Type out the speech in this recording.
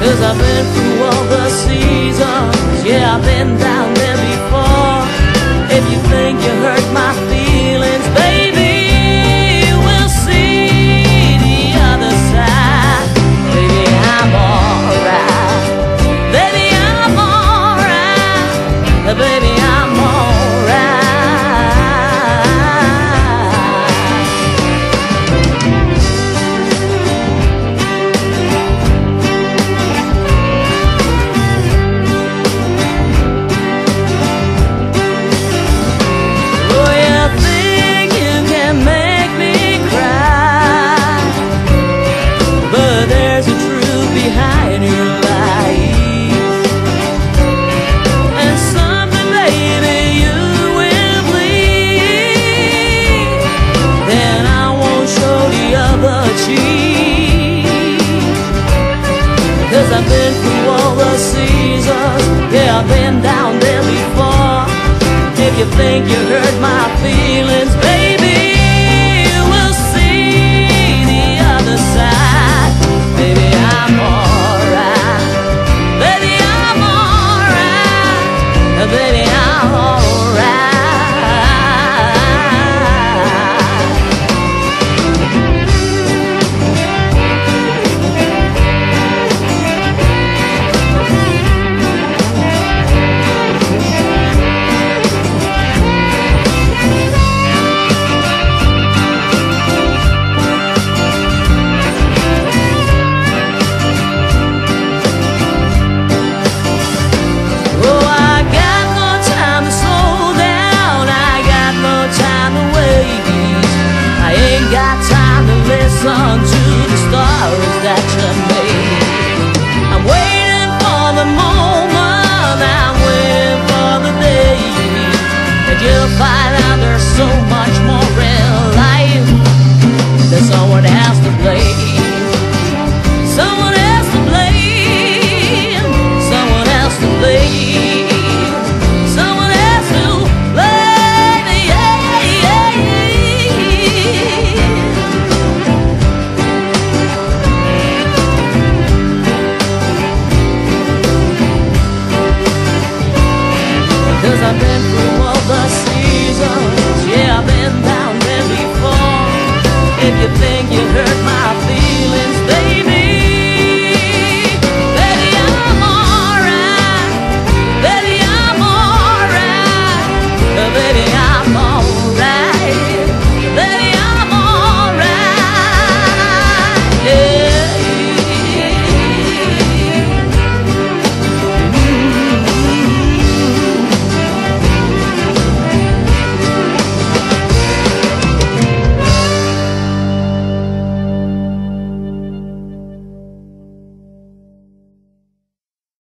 Cause I've been through all the seasons. Yeah, I've been down there. Cause I've been through all the seasons. Yeah, I've been down there before. If you think you hurt my feelings sun to the stars that you made. I'm waiting for the moment, I'm waiting for the day that you'll find if you think